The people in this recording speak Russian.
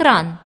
кран